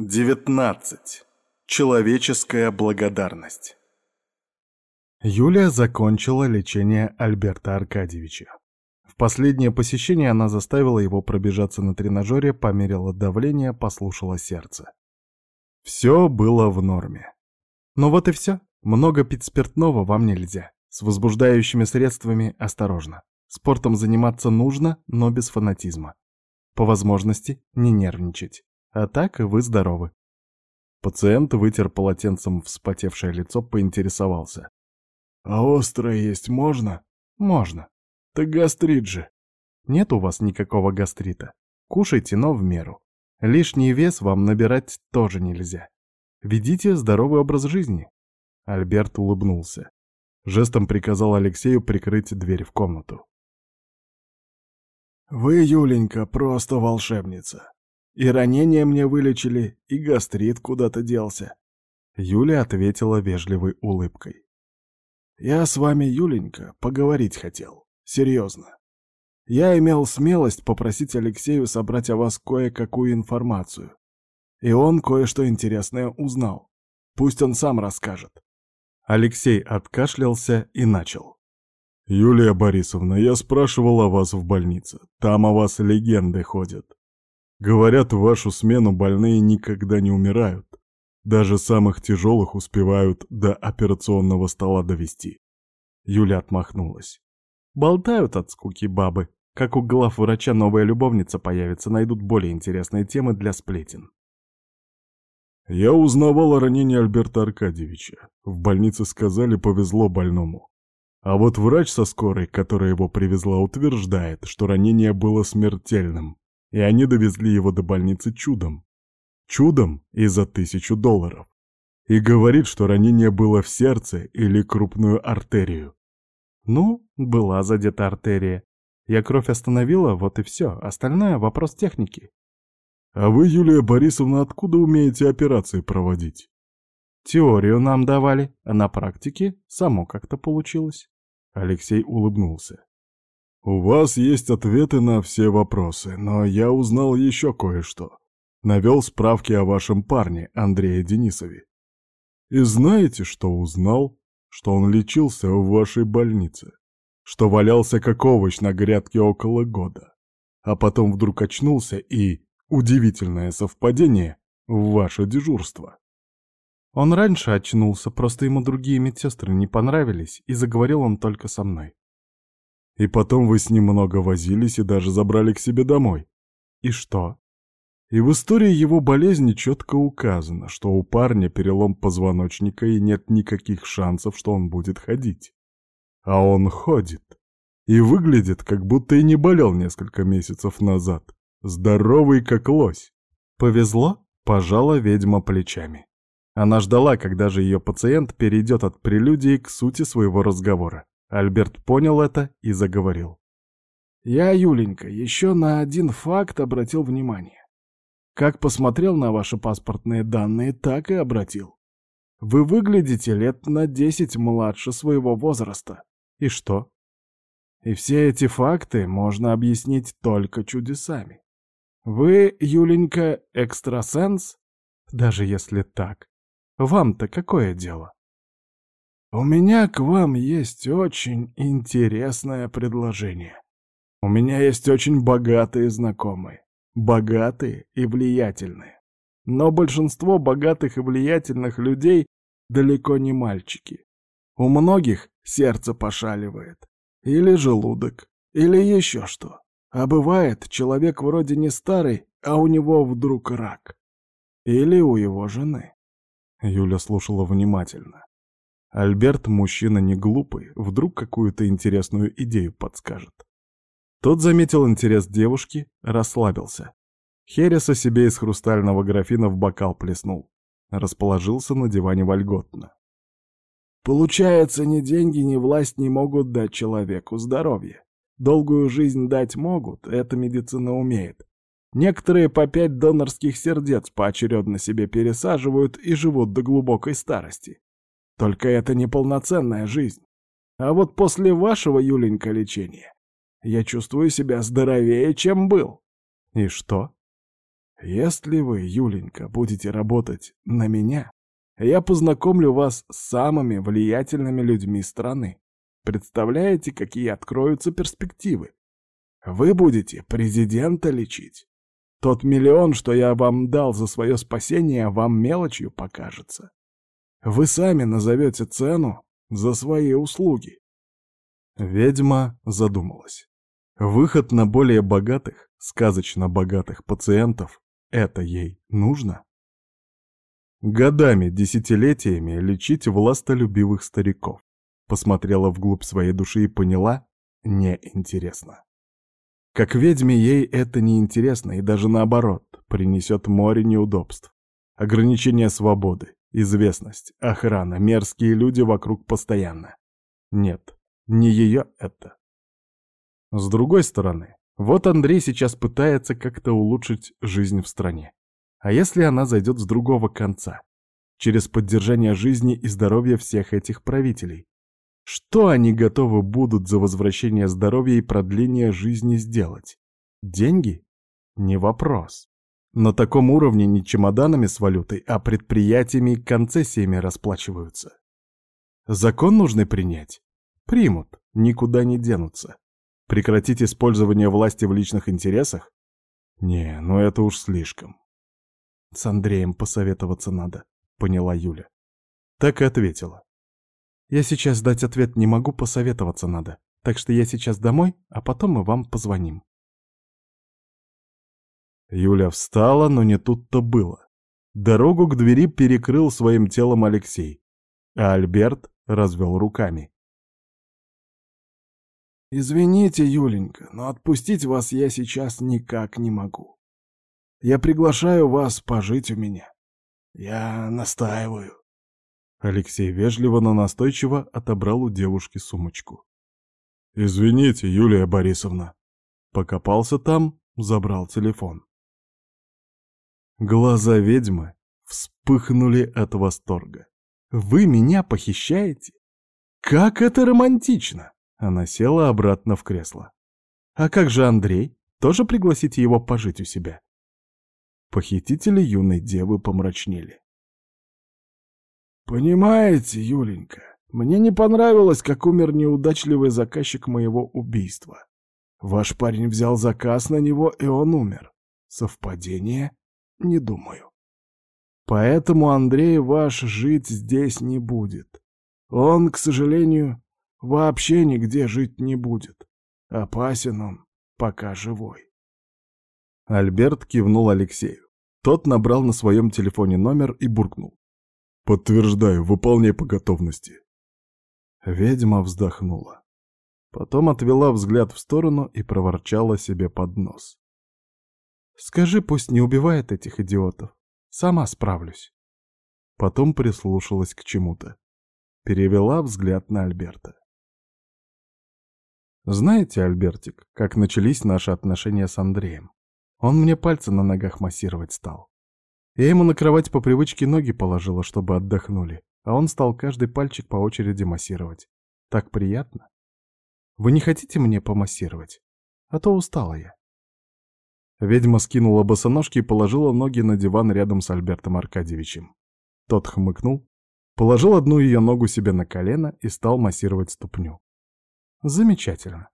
19. Человеческая благодарность. Юлия закончила лечение Альберта Аркадьевича. В последнее посещение она заставила его пробежаться на тренажере, померила давление, послушала сердце. Все было в норме. Но вот и все. Много пить спиртного вам нельзя. С возбуждающими средствами осторожно. Спортом заниматься нужно, но без фанатизма. По возможности не нервничать. А так вы здоровы. Пациент вытер полотенцем вспотевшее лицо, поинтересовался. «А острое есть можно?» «Можно. Так гастрит же». «Нет у вас никакого гастрита. Кушайте, но в меру. Лишний вес вам набирать тоже нельзя. Ведите здоровый образ жизни». Альберт улыбнулся. Жестом приказал Алексею прикрыть дверь в комнату. «Вы, Юленька, просто волшебница. И ранение мне вылечили, и гастрит куда-то делся. Юля ответила вежливой улыбкой. Я с вами, Юленька, поговорить хотел. Серьезно. Я имел смелость попросить Алексею собрать о вас кое-какую информацию. И он кое-что интересное узнал. Пусть он сам расскажет. Алексей откашлялся и начал. «Юлия Борисовна, я спрашивал о вас в больнице. Там о вас легенды ходят. Говорят, в вашу смену больные никогда не умирают. Даже самых тяжелых успевают до операционного стола довести. Юля отмахнулась. Болтают от скуки бабы. Как у глав врача новая любовница появится, найдут более интересные темы для сплетен. Я узнавал о ранении Альберта Аркадьевича. В больнице сказали, повезло больному. А вот врач со скорой, которая его привезла, утверждает, что ранение было смертельным и они довезли его до больницы чудом. Чудом и за тысячу долларов. И говорит, что ранение было в сердце или крупную артерию. Ну, была задета артерия. Я кровь остановила, вот и все. Остальное — вопрос техники. А вы, Юлия Борисовна, откуда умеете операции проводить? Теорию нам давали, а на практике само как-то получилось. Алексей улыбнулся. «У вас есть ответы на все вопросы, но я узнал еще кое-что. Навел справки о вашем парне, Андрее Денисове. И знаете, что узнал? Что он лечился в вашей больнице. Что валялся как овощ на грядке около года. А потом вдруг очнулся и, удивительное совпадение, в ваше дежурство. Он раньше очнулся, просто ему другие медсестры не понравились, и заговорил он только со мной. И потом вы с ним много возились и даже забрали к себе домой. И что? И в истории его болезни четко указано, что у парня перелом позвоночника и нет никаких шансов, что он будет ходить. А он ходит. И выглядит, как будто и не болел несколько месяцев назад. Здоровый, как лось. Повезло, пожала ведьма плечами. Она ждала, когда же ее пациент перейдет от прелюдии к сути своего разговора. Альберт понял это и заговорил. «Я, Юленька, еще на один факт обратил внимание. Как посмотрел на ваши паспортные данные, так и обратил. Вы выглядите лет на десять младше своего возраста. И что? И все эти факты можно объяснить только чудесами. Вы, Юленька, экстрасенс? Даже если так. Вам-то какое дело? «У меня к вам есть очень интересное предложение. У меня есть очень богатые знакомые, богатые и влиятельные. Но большинство богатых и влиятельных людей далеко не мальчики. У многих сердце пошаливает, или желудок, или еще что. А бывает, человек вроде не старый, а у него вдруг рак. Или у его жены. Юля слушала внимательно. Альберт мужчина не глупый, вдруг какую-то интересную идею подскажет. Тот заметил интерес девушки, расслабился. Хереса себе из хрустального графина в бокал плеснул. Расположился на диване вольготно. Получается, ни деньги, ни власть не могут дать человеку здоровье. Долгую жизнь дать могут, это медицина умеет. Некоторые по пять донорских сердец поочередно себе пересаживают и живут до глубокой старости. Только это не полноценная жизнь. А вот после вашего, Юленька, лечения я чувствую себя здоровее, чем был. И что? Если вы, Юленька, будете работать на меня, я познакомлю вас с самыми влиятельными людьми страны. Представляете, какие откроются перспективы? Вы будете президента лечить. Тот миллион, что я вам дал за свое спасение, вам мелочью покажется. Вы сами назовете цену за свои услуги. Ведьма задумалась. Выход на более богатых, сказочно богатых пациентов — это ей нужно? Годами, десятилетиями лечить властолюбивых стариков. Посмотрела вглубь своей души и поняла — неинтересно. Как ведьме ей это неинтересно и даже наоборот, принесет море неудобств. Ограничение свободы, известность, охрана, мерзкие люди вокруг постоянно. Нет, не ее это. С другой стороны, вот Андрей сейчас пытается как-то улучшить жизнь в стране. А если она зайдет с другого конца? Через поддержание жизни и здоровья всех этих правителей. Что они готовы будут за возвращение здоровья и продление жизни сделать? Деньги? Не вопрос. На таком уровне не чемоданами с валютой, а предприятиями и концессиями расплачиваются. Закон нужно принять. Примут, никуда не денутся. Прекратить использование власти в личных интересах? Не, ну это уж слишком. С Андреем посоветоваться надо, поняла Юля. Так и ответила. Я сейчас дать ответ не могу, посоветоваться надо. Так что я сейчас домой, а потом мы вам позвоним. Юля встала, но не тут-то было. Дорогу к двери перекрыл своим телом Алексей, а Альберт развел руками. «Извините, Юленька, но отпустить вас я сейчас никак не могу. Я приглашаю вас пожить у меня. Я настаиваю». Алексей вежливо, но настойчиво отобрал у девушки сумочку. «Извините, Юлия Борисовна». Покопался там, забрал телефон. Глаза ведьмы вспыхнули от восторга. «Вы меня похищаете? Как это романтично!» Она села обратно в кресло. «А как же Андрей? Тоже пригласите его пожить у себя?» Похитители юной девы помрачнели. «Понимаете, Юленька, мне не понравилось, как умер неудачливый заказчик моего убийства. Ваш парень взял заказ на него, и он умер. Совпадение? Не думаю. Поэтому Андрей ваш жить здесь не будет. Он, к сожалению, вообще нигде жить не будет. Опасен он, пока живой. Альберт кивнул Алексею. Тот набрал на своем телефоне номер и буркнул. «Подтверждаю, выполняй по готовности». Ведьма вздохнула. Потом отвела взгляд в сторону и проворчала себе под нос. «Скажи, пусть не убивает этих идиотов. Сама справлюсь». Потом прислушалась к чему-то. Перевела взгляд на Альберта. Знаете, Альбертик, как начались наши отношения с Андреем? Он мне пальцы на ногах массировать стал. Я ему на кровать по привычке ноги положила, чтобы отдохнули, а он стал каждый пальчик по очереди массировать. Так приятно. Вы не хотите мне помассировать? А то устала я. Ведьма скинула босоножки и положила ноги на диван рядом с Альбертом Аркадьевичем. Тот хмыкнул, положил одну ее ногу себе на колено и стал массировать ступню. Замечательно.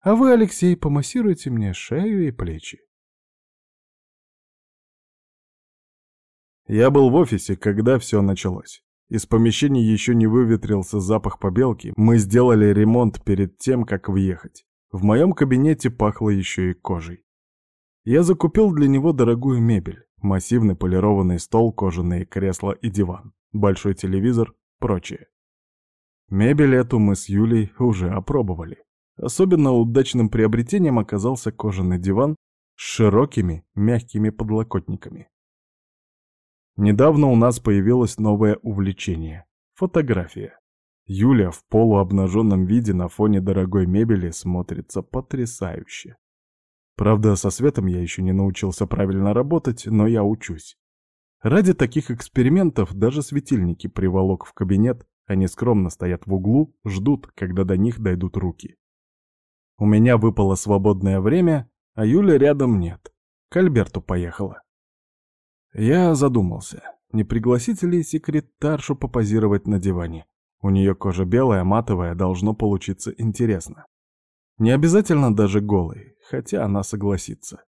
А вы, Алексей, помассируйте мне шею и плечи. Я был в офисе, когда все началось. Из помещения еще не выветрился запах побелки, мы сделали ремонт перед тем, как въехать. В моем кабинете пахло еще и кожей. Я закупил для него дорогую мебель, массивный полированный стол, кожаные кресла и диван, большой телевизор, прочее. Мебель эту мы с Юлей уже опробовали. Особенно удачным приобретением оказался кожаный диван с широкими, мягкими подлокотниками. Недавно у нас появилось новое увлечение — фотография. Юля в полуобнаженном виде на фоне дорогой мебели смотрится потрясающе. Правда, со светом я еще не научился правильно работать, но я учусь. Ради таких экспериментов даже светильники приволок в кабинет, они скромно стоят в углу, ждут, когда до них дойдут руки. У меня выпало свободное время, а Юля рядом нет. К Альберту поехала. Я задумался, не пригласить ли секретаршу попозировать на диване. У нее кожа белая, матовая, должно получиться интересно. Не обязательно даже голой, хотя она согласится.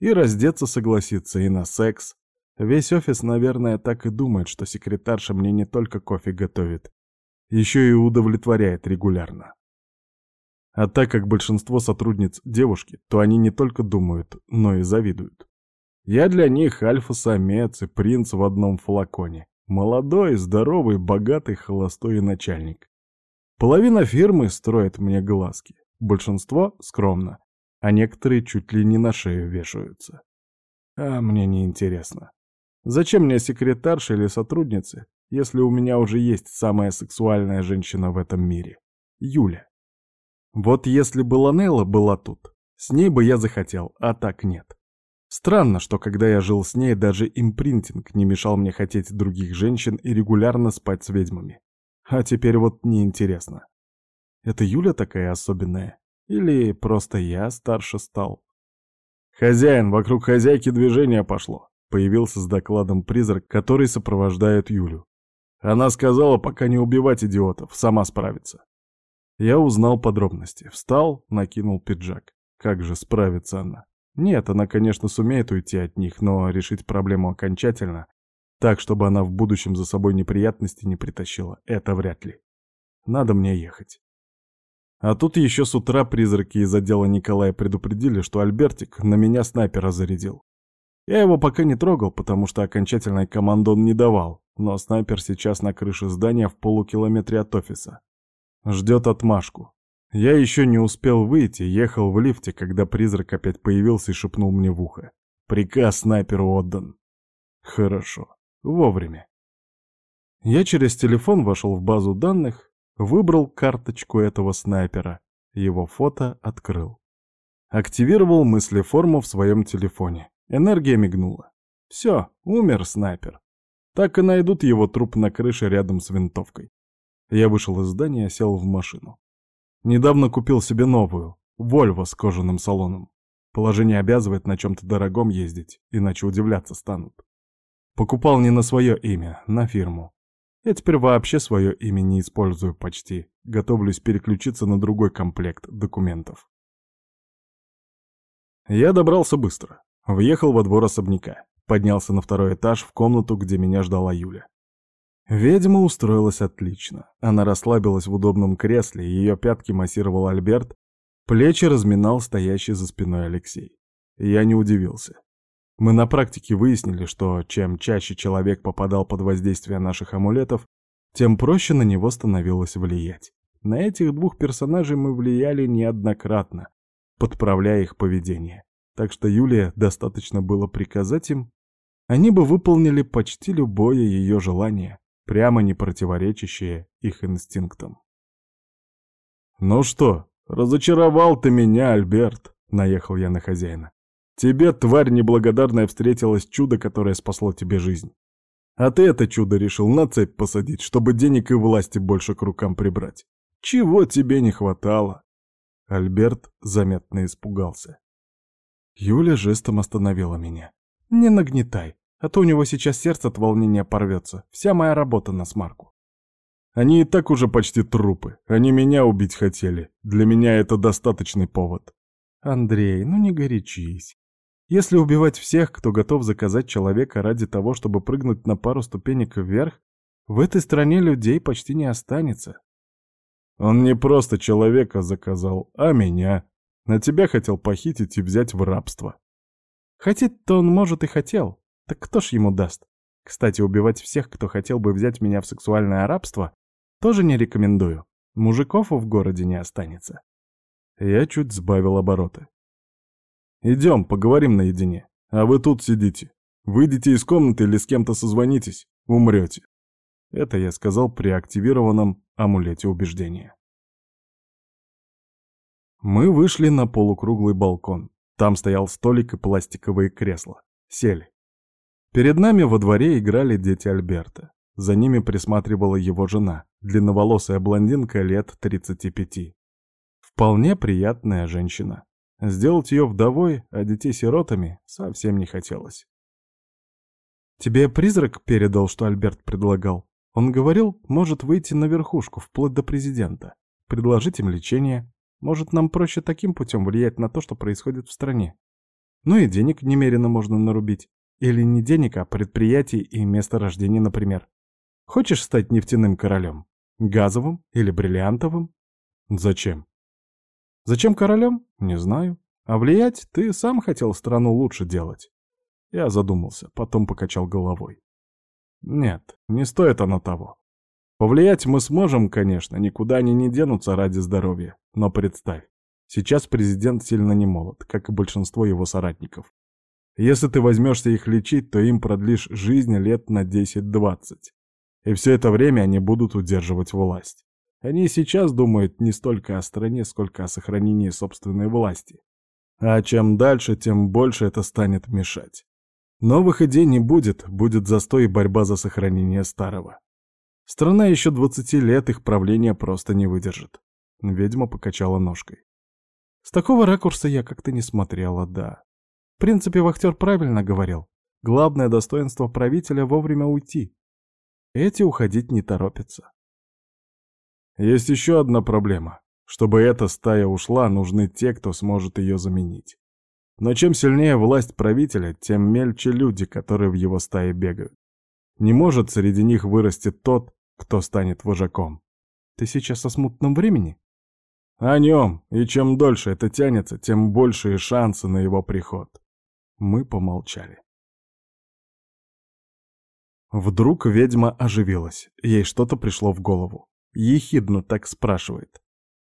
И раздеться согласится, и на секс. Весь офис, наверное, так и думает, что секретарша мне не только кофе готовит, еще и удовлетворяет регулярно. А так как большинство сотрудниц девушки, то они не только думают, но и завидуют. Я для них альфа-самец и принц в одном флаконе. Молодой, здоровый, богатый, холостой начальник. Половина фирмы строит мне глазки, большинство — скромно, а некоторые чуть ли не на шею вешаются. А мне не интересно. Зачем мне секретарша или сотрудницы, если у меня уже есть самая сексуальная женщина в этом мире? Юля. Вот если бы Ланелла была тут, с ней бы я захотел, а так нет. Странно, что когда я жил с ней, даже импринтинг не мешал мне хотеть других женщин и регулярно спать с ведьмами. А теперь вот неинтересно. Это Юля такая особенная? Или просто я старше стал? «Хозяин, вокруг хозяйки движение пошло», — появился с докладом призрак, который сопровождает Юлю. Она сказала, пока не убивать идиотов, сама справится. Я узнал подробности. Встал, накинул пиджак. Как же справится она? Нет, она, конечно, сумеет уйти от них, но решить проблему окончательно, так, чтобы она в будущем за собой неприятности не притащила, это вряд ли. Надо мне ехать. А тут еще с утра призраки из отдела Николая предупредили, что Альбертик на меня снайпера зарядил. Я его пока не трогал, потому что окончательной команды он не давал, но снайпер сейчас на крыше здания в полукилометре от офиса. Ждет отмашку. Я еще не успел выйти, ехал в лифте, когда призрак опять появился и шепнул мне в ухо. Приказ снайперу отдан. Хорошо. Вовремя. Я через телефон вошел в базу данных, выбрал карточку этого снайпера, его фото открыл. Активировал мыслеформу в своем телефоне. Энергия мигнула. Все, умер снайпер. Так и найдут его труп на крыше рядом с винтовкой. Я вышел из здания, сел в машину. Недавно купил себе новую, Вольво с кожаным салоном. Положение обязывает на чем-то дорогом ездить, иначе удивляться станут. Покупал не на свое имя, на фирму. Я теперь вообще свое имя не использую почти. Готовлюсь переключиться на другой комплект документов. Я добрался быстро. Въехал во двор особняка. Поднялся на второй этаж в комнату, где меня ждала Юля. Ведьма устроилась отлично. Она расслабилась в удобном кресле, ее пятки массировал Альберт, плечи разминал стоящий за спиной Алексей. Я не удивился. Мы на практике выяснили, что чем чаще человек попадал под воздействие наших амулетов, тем проще на него становилось влиять. На этих двух персонажей мы влияли неоднократно, подправляя их поведение. Так что Юлия достаточно было приказать им, они бы выполнили почти любое ее желание прямо не противоречащие их инстинктам. «Ну что, разочаровал ты меня, Альберт!» — наехал я на хозяина. «Тебе, тварь неблагодарная, встретилось чудо, которое спасло тебе жизнь. А ты это чудо решил на цепь посадить, чтобы денег и власти больше к рукам прибрать. Чего тебе не хватало?» Альберт заметно испугался. Юля жестом остановила меня. «Не нагнетай. А то у него сейчас сердце от волнения порвется. Вся моя работа на смарку. Они и так уже почти трупы. Они меня убить хотели. Для меня это достаточный повод. Андрей, ну не горячись. Если убивать всех, кто готов заказать человека ради того, чтобы прыгнуть на пару ступенек вверх, в этой стране людей почти не останется. Он не просто человека заказал, а меня. На тебя хотел похитить и взять в рабство. Хотеть-то он, может, и хотел, так кто ж ему даст? Кстати, убивать всех, кто хотел бы взять меня в сексуальное рабство, тоже не рекомендую. Мужиков в городе не останется. Я чуть сбавил обороты. Идем, поговорим наедине. А вы тут сидите. Выйдите из комнаты или с кем-то созвонитесь, умрете. Это я сказал при активированном амулете убеждения. Мы вышли на полукруглый балкон. Там стоял столик и пластиковые кресла. Сели. Перед нами во дворе играли дети Альберта. За ними присматривала его жена, длинноволосая блондинка лет 35. Вполне приятная женщина. Сделать ее вдовой, а детей сиротами совсем не хотелось. Тебе призрак передал, что Альберт предлагал? Он говорил, может выйти на верхушку, вплоть до президента. Предложить им лечение. Может, нам проще таким путем влиять на то, что происходит в стране. Ну и денег немерено можно нарубить. Или не денег, а предприятий и место рождения, например. Хочешь стать нефтяным королем? Газовым или бриллиантовым? Зачем? Зачем королем? Не знаю. А влиять ты сам хотел страну лучше делать. Я задумался, потом покачал головой. Нет, не стоит оно того. Повлиять мы сможем, конечно, никуда они не денутся ради здоровья. Но представь, сейчас президент сильно не молод, как и большинство его соратников. Если ты возьмешься их лечить, то им продлишь жизнь лет на 10-20. И все это время они будут удерживать власть. Они сейчас думают не столько о стране, сколько о сохранении собственной власти. А чем дальше, тем больше это станет мешать. Новых идей не будет, будет застой и борьба за сохранение старого. Страна еще 20 лет их правления просто не выдержит. Ведьма покачала ножкой. С такого ракурса я как-то не смотрела, да. В принципе, вахтер правильно говорил. Главное достоинство правителя — вовремя уйти. Эти уходить не торопятся. Есть еще одна проблема. Чтобы эта стая ушла, нужны те, кто сможет ее заменить. Но чем сильнее власть правителя, тем мельче люди, которые в его стае бегают. Не может среди них вырасти тот, кто станет вожаком. Ты сейчас о смутном времени? О нем, и чем дольше это тянется, тем большие шансы на его приход. Мы помолчали. Вдруг ведьма оживилась, ей что-то пришло в голову. Ехидно так спрашивает.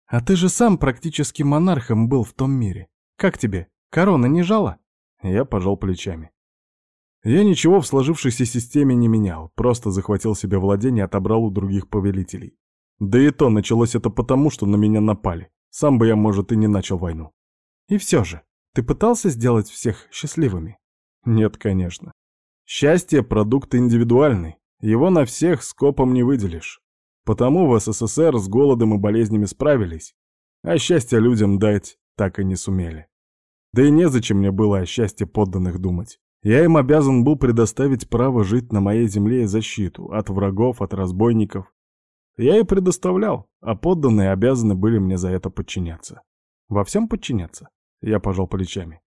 «А ты же сам практически монархом был в том мире. Как тебе, корона не жала?» Я пожал плечами. Я ничего в сложившейся системе не менял, просто захватил себе владение и отобрал у других повелителей. Да и то началось это потому, что на меня напали. Сам бы я, может, и не начал войну. И все же, ты пытался сделать всех счастливыми? Нет, конечно. Счастье — продукт индивидуальный. Его на всех скопом не выделишь. Потому в СССР с голодом и болезнями справились, а счастье людям дать так и не сумели. Да и незачем мне было о счастье подданных думать. Я им обязан был предоставить право жить на моей земле и защиту от врагов, от разбойников. Я и предоставлял, а подданные обязаны были мне за это подчиняться. Во всем подчиняться? Я пожал плечами.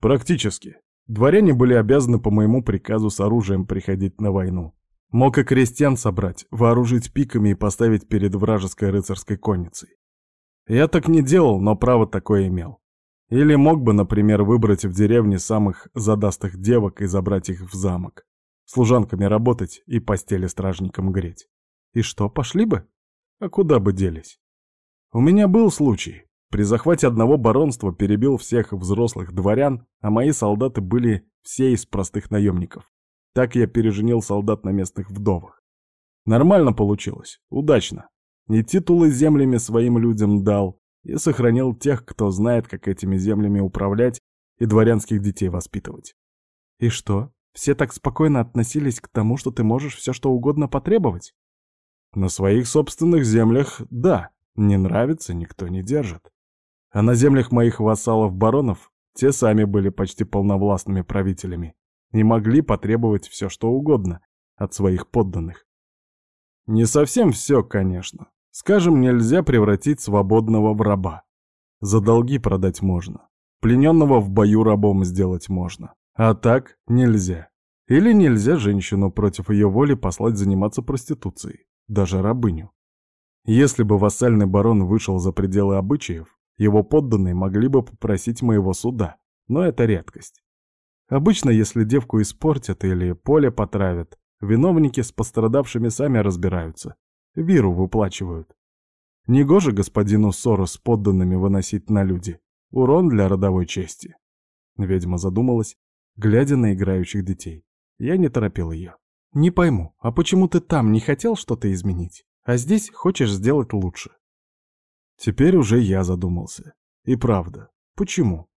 Практически. Дворяне были обязаны по моему приказу с оружием приходить на войну. Мог и крестьян собрать, вооружить пиками и поставить перед вражеской рыцарской конницей. Я так не делал, но право такое имел. Или мог бы, например, выбрать в деревне самых задастых девок и забрать их в замок. Служанками работать и постели стражникам греть. И что, пошли бы? А куда бы делись? У меня был случай. При захвате одного баронства перебил всех взрослых дворян, а мои солдаты были все из простых наемников. Так я переженил солдат на местных вдовах. Нормально получилось, удачно. И титулы землями своим людям дал, и сохранил тех, кто знает, как этими землями управлять и дворянских детей воспитывать. И что, все так спокойно относились к тому, что ты можешь все что угодно потребовать? На своих собственных землях — да, не нравится, никто не держит. А на землях моих вассалов-баронов те сами были почти полновластными правителями и могли потребовать все, что угодно от своих подданных. Не совсем все, конечно. Скажем, нельзя превратить свободного в раба. За долги продать можно. Плененного в бою рабом сделать можно. А так нельзя. Или нельзя женщину против ее воли послать заниматься проституцией, даже рабыню. Если бы вассальный барон вышел за пределы обычаев, его подданные могли бы попросить моего суда, но это редкость. Обычно, если девку испортят или поле потравят, виновники с пострадавшими сами разбираются, виру выплачивают. Негоже господину ссору с подданными выносить на люди. Урон для родовой чести. Ведьма задумалась, глядя на играющих детей. Я не торопил ее. «Не пойму, а почему ты там не хотел что-то изменить, а здесь хочешь сделать лучше?» Теперь уже я задумался. И правда, почему?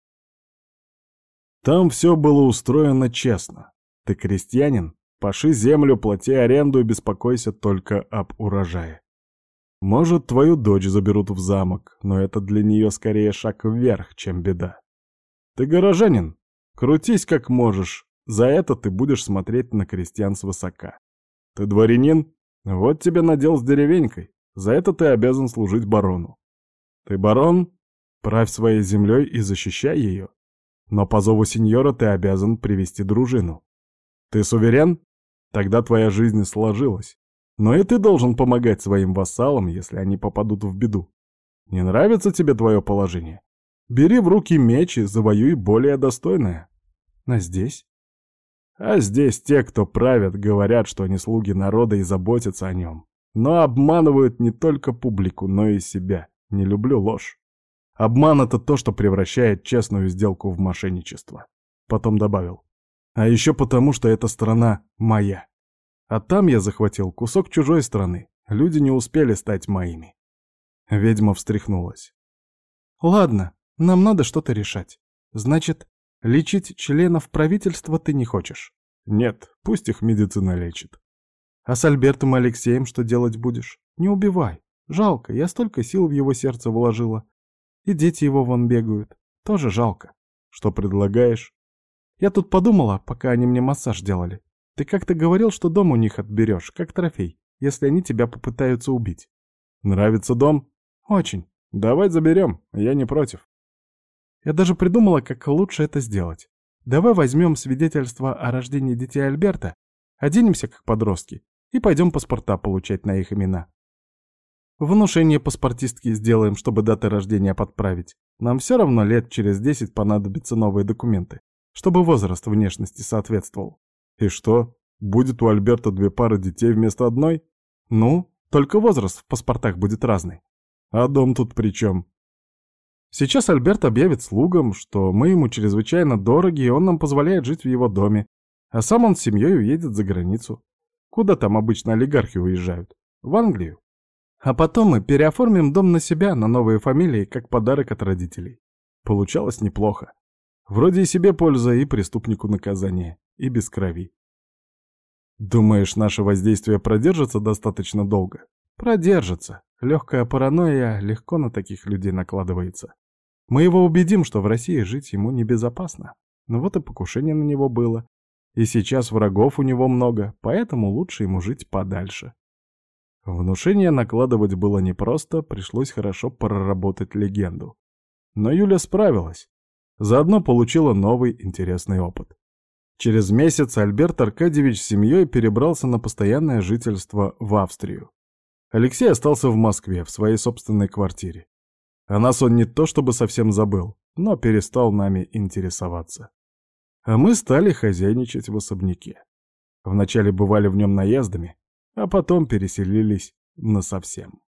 Там все было устроено честно. Ты крестьянин, паши землю, плати аренду и беспокойся только об урожае. Может, твою дочь заберут в замок, но это для нее скорее шаг вверх, чем беда. Ты горожанин, крутись как можешь, За это ты будешь смотреть на крестьян свысока. Ты дворянин? Вот тебе надел с деревенькой. За это ты обязан служить барону. Ты барон? Правь своей землей и защищай ее. Но по зову сеньора ты обязан привести дружину. Ты суверен? Тогда твоя жизнь сложилась. Но и ты должен помогать своим вассалам, если они попадут в беду. Не нравится тебе твое положение? Бери в руки меч и завоюй более достойное. А здесь? А здесь те, кто правят, говорят, что они слуги народа и заботятся о нем. Но обманывают не только публику, но и себя. Не люблю ложь. Обман — это то, что превращает честную сделку в мошенничество. Потом добавил. А еще потому, что эта страна моя. А там я захватил кусок чужой страны. Люди не успели стать моими. Ведьма встряхнулась. Ладно, нам надо что-то решать. Значит, лечить членов правительства ты не хочешь? Нет, пусть их медицина лечит. А с Альбертом и Алексеем что делать будешь? Не убивай. Жалко, я столько сил в его сердце вложила. И дети его вон бегают. Тоже жалко. Что предлагаешь? Я тут подумала, пока они мне массаж делали. Ты как-то говорил, что дом у них отберешь, как трофей, если они тебя попытаются убить. Нравится дом? Очень. Давай заберем, я не против. Я даже придумала, как лучше это сделать. Давай возьмем свидетельство о рождении детей Альберта, оденемся как подростки и пойдем паспорта получать на их имена. Внушение паспортистки сделаем, чтобы даты рождения подправить. Нам все равно лет через десять понадобятся новые документы, чтобы возраст внешности соответствовал. И что, будет у Альберта две пары детей вместо одной? Ну, только возраст в паспортах будет разный. А дом тут при чем? Сейчас Альберт объявит слугам, что мы ему чрезвычайно дороги, и он нам позволяет жить в его доме, а сам он с семьей уедет за границу. Куда там обычно олигархи уезжают? В Англию. А потом мы переоформим дом на себя, на новые фамилии, как подарок от родителей. Получалось неплохо. Вроде и себе польза, и преступнику наказание, и без крови. Думаешь, наше воздействие продержится достаточно долго? Продержится. Легкая паранойя легко на таких людей накладывается. Мы его убедим, что в России жить ему небезопасно. Но вот и покушение на него было. И сейчас врагов у него много, поэтому лучше ему жить подальше. Внушение накладывать было непросто, пришлось хорошо проработать легенду. Но Юля справилась. Заодно получила новый интересный опыт. Через месяц Альберт Аркадьевич с семьей перебрался на постоянное жительство в Австрию. Алексей остался в Москве, в своей собственной квартире. О нас он не то чтобы совсем забыл, но перестал нами интересоваться. А мы стали хозяйничать в особняке. Вначале бывали в нем наездами, а потом переселились насовсем.